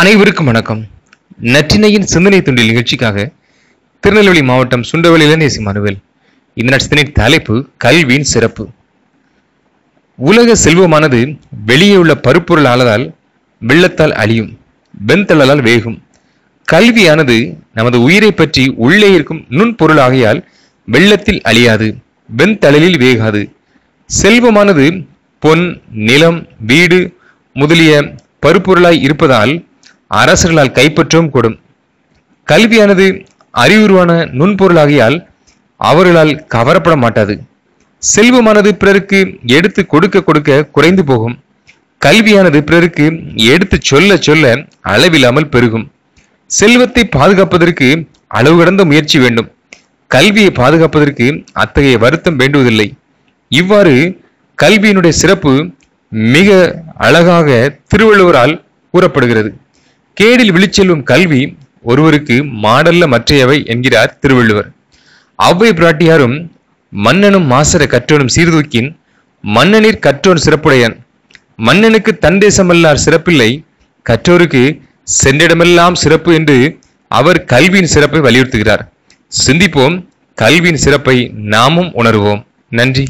அனைவருக்கும் வணக்கம். நற்றினையின் சிந்தனை துண்டில் நிகழ்ச்சிக்காக திருநெல்வேலி மாவட்டம் சுண்டவளியில நேசி மனுவேல் இந்த நட்சத்திரின் தலைப்பு கல்வியின் சிறப்பு. உலக செல்வமானது வெளியே உள்ள பருப்பொருள் ஆளதால் வெள்ளத்தால் அழியும் வெண்தளலால் வேகும். கல்வியானது நமது உயிரை பற்றி உள்ளே இருக்கும் நுண்பொருள் ஆகையால் வெள்ளத்தில் அழியாது வெண்தளலில் வேகாது. செல்வமானது பொன் நிலம் வீடு முதலிய பருப்பொருளாய் இருப்பதால் அரசர்களால் கைப்பற்றவும் கூடும். கல்வியானது அறிவுருவான நுண்பொருளாகியால் அவர்களால் கவரப்பட மாட்டாது. செல்வமானது பிறருக்கு எடுத்து கொடுக்க கொடுக்க குறைந்து போகும். கல்வியானது பிறருக்கு எடுத்து சொல்ல சொல்ல அளவில்லாமல் பெருகும். செல்வத்தை பாதுகாப்பதற்கு அளவு கடந்த முயற்சி வேண்டும். கல்வியை பாதுகாப்பதற்கு அத்தகைய வருத்தம் வேண்டுவதில்லை. இவ்வாறு கல்வியினுடைய சிறப்பு மிக அழகாக திருவள்ளுவரால் கூறப்படுகிறது. கேடில் விழிச்செல்லும் கல்வி ஒருவருக்கு மாடல்ல மற்றையவை என்கிறார் திருவள்ளுவர். அவ்வை பிராட்டியாரும் மன்னனும் மாசர கற்றோனும் சீர்தூக்கின் மன்னனிற் கற்றோன் சிறப்புடையன் மன்னனுக்கு தன் தேசமல்லார் சிறப்பில்லை கற்றோருக்கு சென்றிடமெல்லாம் சிறப்பு என்று அவர் கல்வியின் சிறப்பை வலியுறுத்துகிறார். சிந்திப்போம் கல்வியின் சிறப்பை நாமும் உணர்வோம். நன்றி.